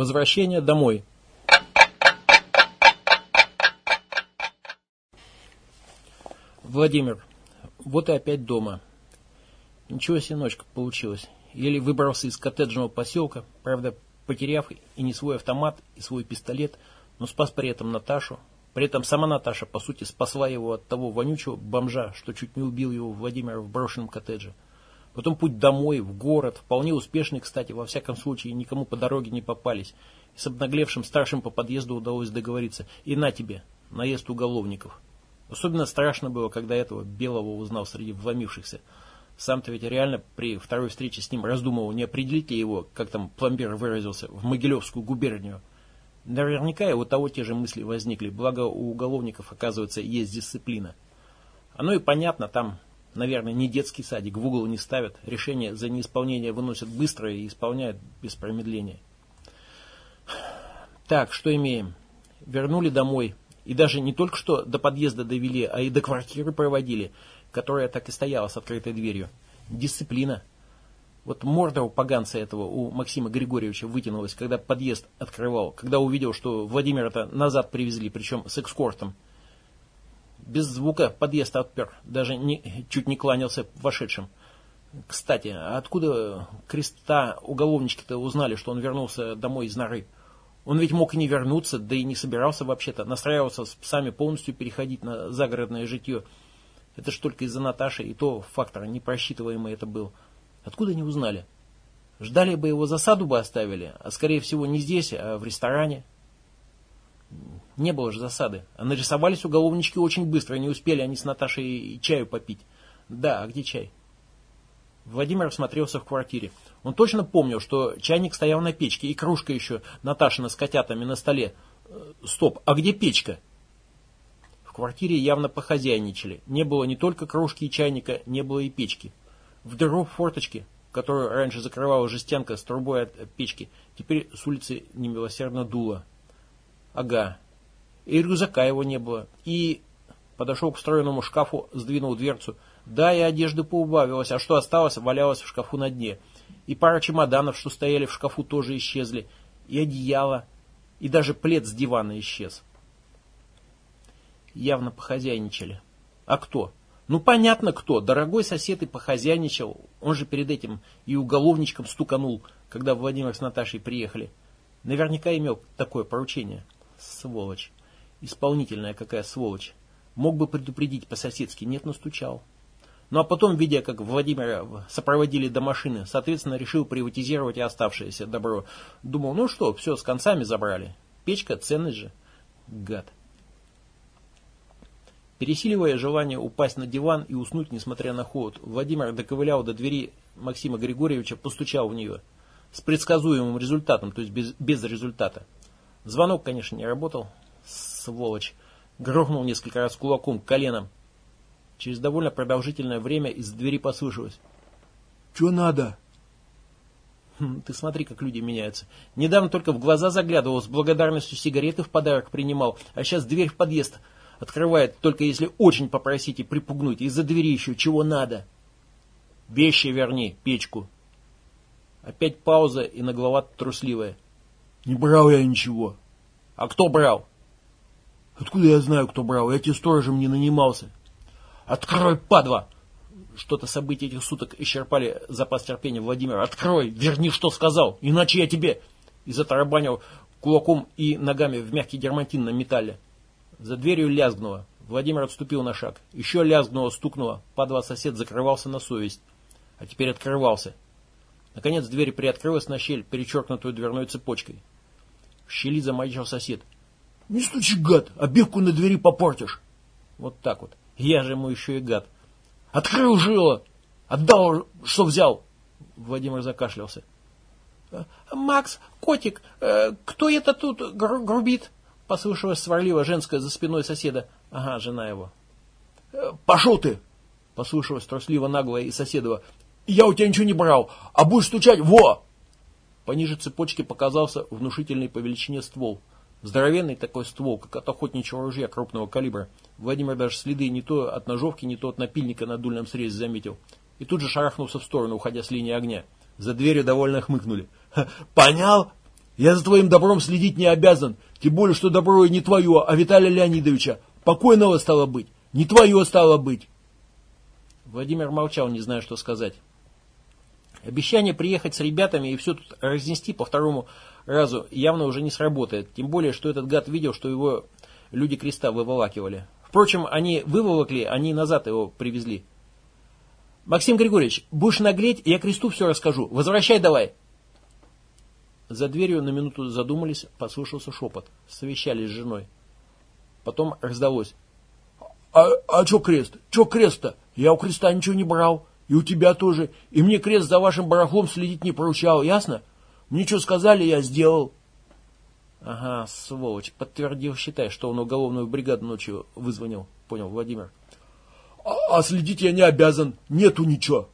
Возвращение домой. Владимир, вот и опять дома. Ничего себе ночка получилась. Еле выбрался из коттеджного поселка, правда, потеряв и не свой автомат, и свой пистолет, но спас при этом Наташу. При этом сама Наташа, по сути, спасла его от того вонючего бомжа, что чуть не убил его Владимира в брошенном коттедже. Потом путь домой, в город, вполне успешный, кстати, во всяком случае, никому по дороге не попались. С обнаглевшим старшим по подъезду удалось договориться. И на тебе, наезд уголовников. Особенно страшно было, когда этого Белого узнал среди вломившихся. Сам-то ведь реально при второй встрече с ним раздумывал, не определить ли его, как там пломбир выразился, в Могилевскую губернию. Наверняка и у того те же мысли возникли, благо у уголовников, оказывается, есть дисциплина. Оно и понятно, там, наверное, не детский садик, в угол не ставят, решение за неисполнение выносят быстро и исполняют без промедления. Так, что имеем? Вернули домой. И даже не только что до подъезда довели, а и до квартиры проводили, которая так и стояла с открытой дверью. Дисциплина. Вот морда у поганца этого, у Максима Григорьевича вытянулась, когда подъезд открывал, когда увидел, что Владимира-то назад привезли, причем с экскортом. Без звука подъезд отпер, даже не, чуть не кланялся вошедшим. Кстати, откуда креста уголовнички-то узнали, что он вернулся домой из норы? Он ведь мог и не вернуться, да и не собирался вообще-то, настраивался с псами полностью переходить на загородное житье. Это ж только из-за Наташи, и то фактор непросчитываемый это был. Откуда не узнали? Ждали бы его засаду бы оставили, а скорее всего не здесь, а в ресторане. Не было же засады. Нарисовались уголовнички очень быстро, не успели они с Наташей чаю попить. Да, а где чай? Владимир осмотрелся в квартире. Он точно помнил, что чайник стоял на печке, и кружка еще Наташина с котятами на столе. Э, стоп, а где печка? В квартире явно похозяйничали. Не было не только кружки и чайника, не было и печки. В дыру форточки, которую раньше закрывала жестянка с трубой от печки, теперь с улицы немилосердно дуло. Ага. И рюкзака его не было. И подошел к встроенному шкафу, сдвинул дверцу. Да, и одежды поубавилось, а что осталось, валялось в шкафу на дне. И пара чемоданов, что стояли в шкафу, тоже исчезли. И одеяло. И даже плед с дивана исчез. Явно похозяйничали. А кто? Ну, понятно кто. Дорогой сосед и похозяйничал. Он же перед этим и уголовничком стуканул, когда Владимир с Наташей приехали. Наверняка имел такое поручение. Сволочь. Исполнительная какая сволочь. Мог бы предупредить по-соседски, нет, настучал. Ну а потом, видя, как Владимира сопроводили до машины, соответственно, решил приватизировать и оставшееся добро. Думал, ну что, все, с концами забрали. Печка, ценность же. Гад. Пересиливая желание упасть на диван и уснуть, несмотря на холод, Владимир доковылял до двери Максима Григорьевича, постучал в нее. С предсказуемым результатом, то есть без, без результата. Звонок, конечно, не работал. Сволочь. Грохнул несколько раз кулаком, коленом. Через довольно продолжительное время из двери послышалось. «Че надо?» хм, Ты смотри, как люди меняются. Недавно только в глаза заглядывал, с благодарностью сигареты в подарок принимал, а сейчас дверь в подъезд Открывает только если очень попросить и припугнуть. Из-за двери еще чего надо. Вещи верни, печку. Опять пауза и нагловато трусливая. Не брал я ничего. А кто брал? Откуда я знаю, кто брал? Я тебе сторожем не нанимался. Открой, падла! Что-то события этих суток исчерпали запас терпения Владимира. Открой, верни, что сказал, иначе я тебе... И затарабанил кулаком и ногами в мягкий дермантин на металле. За дверью лязгнуло. Владимир отступил на шаг. Еще лязгнуло, стукнуло. Падла сосед закрывался на совесть. А теперь открывался. Наконец дверь приоткрылась на щель, перечеркнутую дверной цепочкой. В щели замаячил сосед. «Не стучи, гад! Обивку на двери попортишь!» Вот так вот. Я же ему еще и гад. «Открыл жило! Отдал, что взял!» Владимир закашлялся. «Макс, котик, э, кто это тут гру грубит?» Послышалось сварливо женское за спиной соседа. Ага, жена его. «Э, «Пошел ты!» Послышалось трусливо наглое и соседово. «Я у тебя ничего не брал, а будешь стучать, во!» Пониже цепочки показался внушительный по величине ствол. Здоровенный такой ствол, как от охотничьего ружья крупного калибра. Владимир даже следы не то от ножовки, не то от напильника на дульном срезе заметил. И тут же шарахнулся в сторону, уходя с линии огня. За дверью довольно хмыкнули. «Понял? Я за твоим добром следить не обязан, тем более, что добро и не твое, а Виталия Леонидовича. Покойного стало быть, не твое стало быть. Владимир молчал, не зная, что сказать. Обещание приехать с ребятами и все тут разнести по второму разу явно уже не сработает. Тем более, что этот гад видел, что его люди креста выволакивали. Впрочем, они выволокли, они назад его привезли. «Максим Григорьевич, будешь наглеть, я кресту все расскажу. Возвращай давай!» За дверью на минуту задумались, послышался шепот. Совещались с женой. Потом раздалось. «А, а что крест? Что крест-то? Я у креста ничего не брал. И у тебя тоже. И мне крест за вашим барахлом следить не поручал, ясно? Мне что сказали, я сделал». «Ага, сволочь, подтвердил, считай, что он уголовную бригаду ночью вызвонил», — понял Владимир. А, «А следить я не обязан, нету ничего».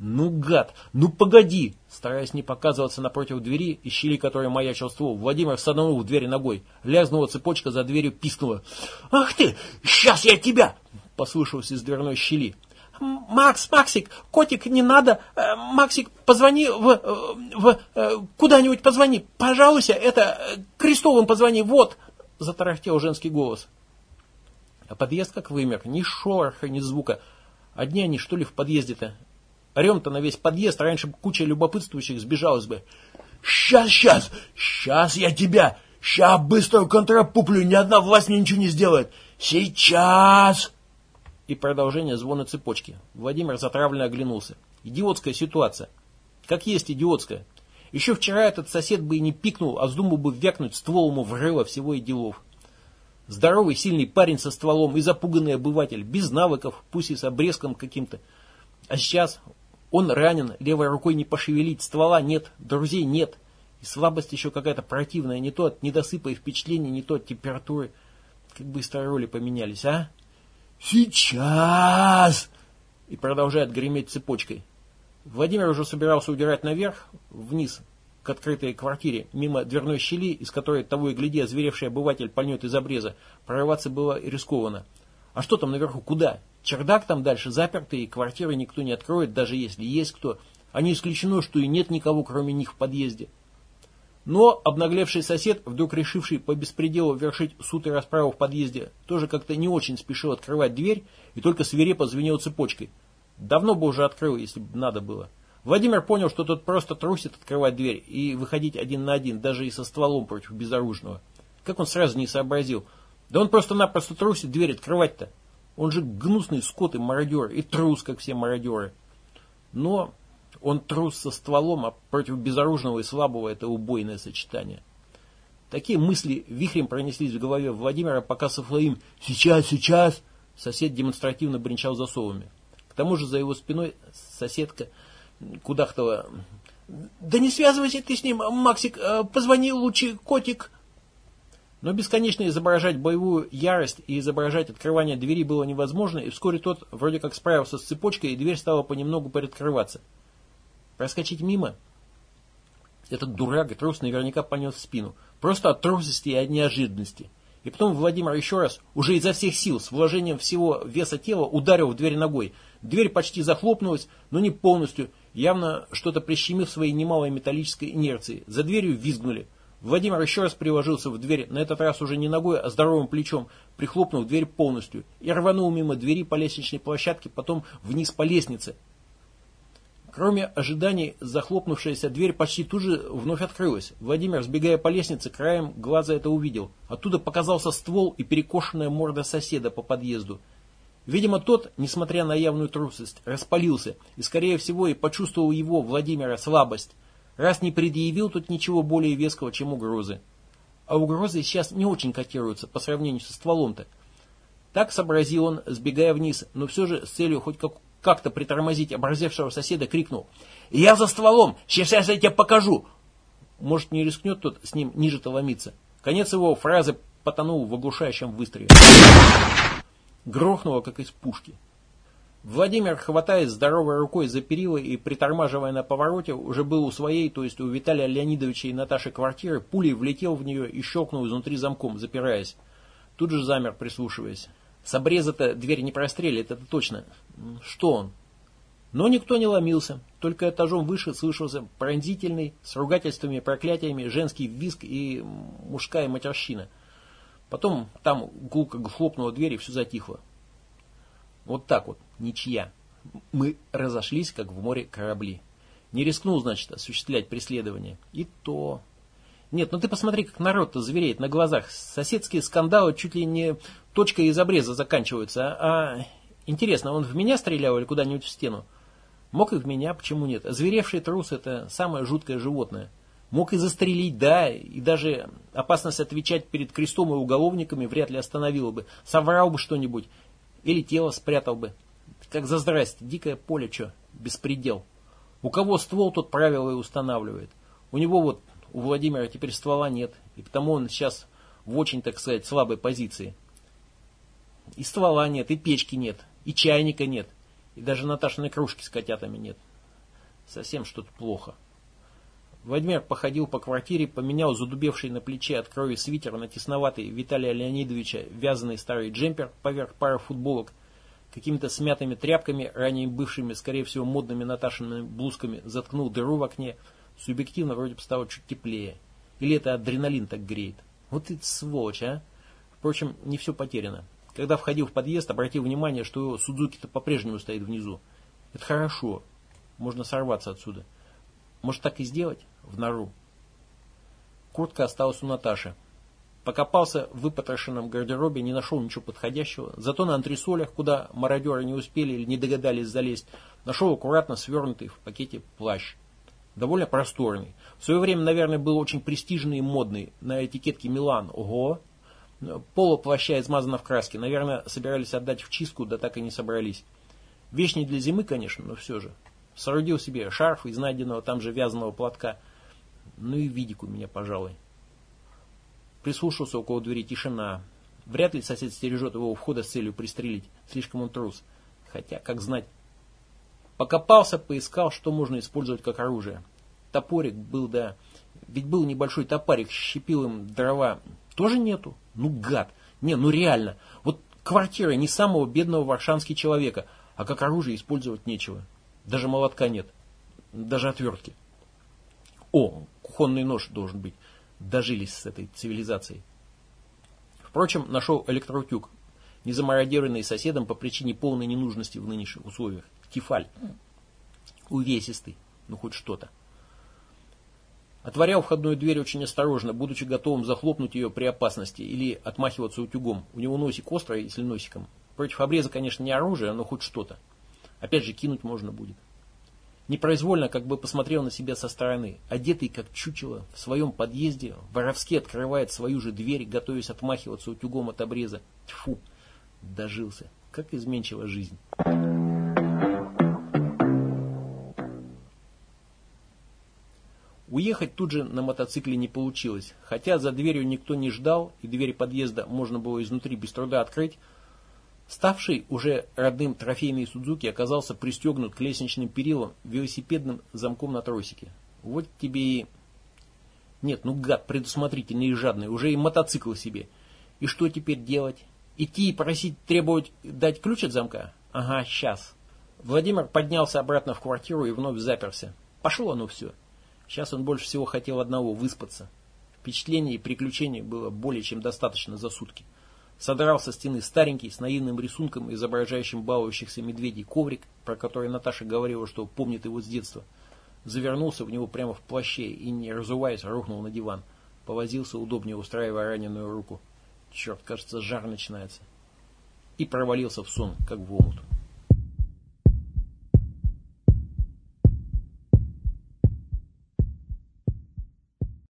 «Ну, гад, ну погоди!» Стараясь не показываться напротив двери, из щели которой маячил ствол, Владимир саданул в дверь ногой. Лязнула цепочка, за дверью пискнула. «Ах ты! Сейчас я тебя!» Послышался из дверной щели. «Макс, Максик, котик, не надо! Э, Максик, позвони в... Э, в э, куда-нибудь позвони! Пожалуйста, это... Крестовым позвони, вот!» Затарахтел женский голос. А подъезд как вымер, ни шороха, ни звука. Одни они, что ли, в подъезде-то? Орем-то на весь подъезд, раньше куча любопытствующих сбежалась бы. «Сейчас, сейчас! Сейчас я тебя! Сейчас быстро контрапуплю, ни одна власть мне ничего не сделает! Сейчас!» И продолжение звона цепочки. Владимир затравленно оглянулся. Идиотская ситуация. Как есть идиотская. Еще вчера этот сосед бы и не пикнул, а вздумал бы вякнуть ствол ему в рыло всего и делов. Здоровый, сильный парень со стволом и запуганный обыватель, без навыков, пусть и с обрезком каким-то. А сейчас он ранен, левой рукой не пошевелить, ствола нет, друзей нет. И слабость еще какая-то противная, не то от недосыпа и впечатлений, не то от температуры. Как быстро роли поменялись, а? Сейчас! И продолжает греметь цепочкой. Владимир уже собирался удирать наверх, вниз, к открытой квартире, мимо дверной щели, из которой того и гляди, озверевший обыватель пальнет из обреза. Прорываться было рискованно. А что там наверху, куда? Чердак там дальше запертый, и квартиры никто не откроет, даже если есть кто. А не исключено, что и нет никого, кроме них в подъезде. Но обнаглевший сосед, вдруг решивший по беспределу вершить суд и расправу в подъезде, тоже как-то не очень спешил открывать дверь и только свирепо звенел цепочкой. Давно бы уже открыл, если бы надо было. Владимир понял, что тот просто трусит открывать дверь и выходить один на один, даже и со стволом против безоружного. Как он сразу не сообразил? Да он просто-напросто трусит дверь открывать-то. Он же гнусный скот и мародер, и трус, как все мародеры. Но он трус со стволом, а против безоружного и слабого это убойное сочетание. Такие мысли вихрем пронеслись в голове Владимира, пока Сафлаим «Сейчас, сейчас!» сосед демонстративно бренчал засовами. К тому же за его спиной соседка кудахтала «Да не связывайся ты с ним, Максик, э, позвони лучше, котик!» Но бесконечно изображать боевую ярость и изображать открывание двери было невозможно, и вскоре тот вроде как справился с цепочкой, и дверь стала понемногу приоткрываться. Проскочить мимо? Этот дурак и трус наверняка понес в спину. Просто от трусости и от неожиданности. И потом Владимир еще раз, уже изо всех сил, с вложением всего веса тела, ударил в дверь ногой. Дверь почти захлопнулась, но не полностью, явно что-то прищемив своей немалой металлической инерцией. За дверью визгнули. Владимир еще раз приложился в дверь, на этот раз уже не ногой, а здоровым плечом, прихлопнув дверь полностью, и рванул мимо двери по лестничной площадке, потом вниз по лестнице. Кроме ожиданий, захлопнувшаяся дверь почти тут же вновь открылась. Владимир, сбегая по лестнице, краем глаза это увидел. Оттуда показался ствол и перекошенная морда соседа по подъезду. Видимо, тот, несмотря на явную трусость, распалился, и, скорее всего, и почувствовал его, Владимира, слабость раз не предъявил тут ничего более веского, чем угрозы. А угрозы сейчас не очень котируются по сравнению со стволом-то. Так сообразил он, сбегая вниз, но все же с целью хоть как- как-то притормозить образевшего соседа, крикнул. «Я за стволом! Сейчас я тебе покажу!» Может, не рискнет тот с ним ниже-то ломиться. Конец его фразы потонул в оглушающем выстреле. Грохнуло, как из пушки. Владимир, хватаясь здоровой рукой за перила и притормаживая на повороте, уже был у своей, то есть у Виталия Леонидовича и Наташи квартиры, пулей влетел в нее и щелкнул изнутри замком, запираясь. Тут же замер, прислушиваясь. С обреза-то дверь не прострелит, это точно. Что он? Но никто не ломился, только этажом выше слышался пронзительный, с ругательствами проклятиями, женский визг и мужская матерщина. Потом там гулко хлопнула дверь и все затихло. Вот так вот, ничья. Мы разошлись, как в море корабли. Не рискнул, значит, осуществлять преследование. И то... Нет, ну ты посмотри, как народ-то звереет на глазах. Соседские скандалы чуть ли не точкой из обреза заканчиваются. А, а интересно, он в меня стрелял или куда-нибудь в стену? Мог и в меня, почему нет? Зверевший трус это самое жуткое животное. Мог и застрелить, да, и даже опасность отвечать перед крестом и уголовниками вряд ли остановила бы. Соврал бы что-нибудь. Или тело спрятал бы. Как за здрасте, дикое поле, что, беспредел. У кого ствол, тот правила и устанавливает. У него вот, у Владимира теперь ствола нет, и потому он сейчас в очень, так сказать, слабой позиции. И ствола нет, и печки нет, и чайника нет, и даже Наташиной кружки с котятами нет. Совсем что-то плохо. Владимир походил по квартире, поменял задубевший на плече от крови свитер на тесноватый Виталия Леонидовича вязаный старый джемпер поверх пары футболок, какими-то смятыми тряпками, ранее бывшими, скорее всего, модными Наташиными блузками, заткнул дыру в окне. Субъективно вроде бы стало чуть теплее. Или это адреналин так греет. Вот и сволочь, а. Впрочем, не все потеряно. Когда входил в подъезд, обратил внимание, что Судзуки-то по-прежнему стоит внизу. Это хорошо. Можно сорваться отсюда. Может так и сделать? в нору. Куртка осталась у Наташи. Покопался в выпотрошенном гардеробе, не нашел ничего подходящего. Зато на антресолях, куда мародеры не успели или не догадались залезть, нашел аккуратно свернутый в пакете плащ. Довольно просторный. В свое время, наверное, был очень престижный и модный. На этикетке Милан. Ого! Поло плаща измазано в краске. Наверное, собирались отдать в чистку, да так и не собрались. Вещь не для зимы, конечно, но все же. Соорудил себе шарф из найденного там же вязаного платка – ну и видик у меня, пожалуй. Прислушался около двери тишина. Вряд ли сосед стережет его у входа с целью пристрелить. Слишком он трус. Хотя, как знать. Покопался, поискал, что можно использовать как оружие. Топорик был, да. Ведь был небольшой топарик, щепил им дрова. Тоже нету? Ну, гад. Не, ну реально. Вот квартира не самого бедного варшански человека, а как оружие использовать нечего. Даже молотка нет. Даже отвертки. О, кухонный нож должен быть. Дожились с этой цивилизацией. Впрочем, нашел электроутюг, не замародированный соседом по причине полной ненужности в нынешних условиях. Тефаль. Увесистый. Ну, хоть что-то. Отворял входную дверь очень осторожно, будучи готовым захлопнуть ее при опасности или отмахиваться утюгом. У него носик острый, если носиком. Против обреза, конечно, не оружие, но хоть что-то. Опять же, кинуть можно будет. Непроизвольно как бы посмотрел на себя со стороны. Одетый как чучело, в своем подъезде, воровски открывает свою же дверь, готовясь отмахиваться утюгом от обреза. Тьфу, дожился. Как изменчива жизнь. Уехать тут же на мотоцикле не получилось. Хотя за дверью никто не ждал, и дверь подъезда можно было изнутри без труда открыть, Ставший уже родным трофейный Судзуки оказался пристегнут к лестничным перилам велосипедным замком на тросике. Вот тебе и... Нет, ну гад предусмотрительный и жадный, уже и мотоцикл себе. И что теперь делать? Идти и просить, требовать дать ключ от замка? Ага, сейчас. Владимир поднялся обратно в квартиру и вновь заперся. Пошло оно все. Сейчас он больше всего хотел одного – выспаться. Впечатлений и приключений было более чем достаточно за сутки. Содрал со стены старенький, с наивным рисунком, изображающим балующихся медведей коврик, про который Наташа говорила, что помнит его с детства. Завернулся в него прямо в плаще и, не разуваясь, рухнул на диван. Повозился, удобнее устраивая раненую руку. Черт, кажется, жар начинается. И провалился в сон, как в омут.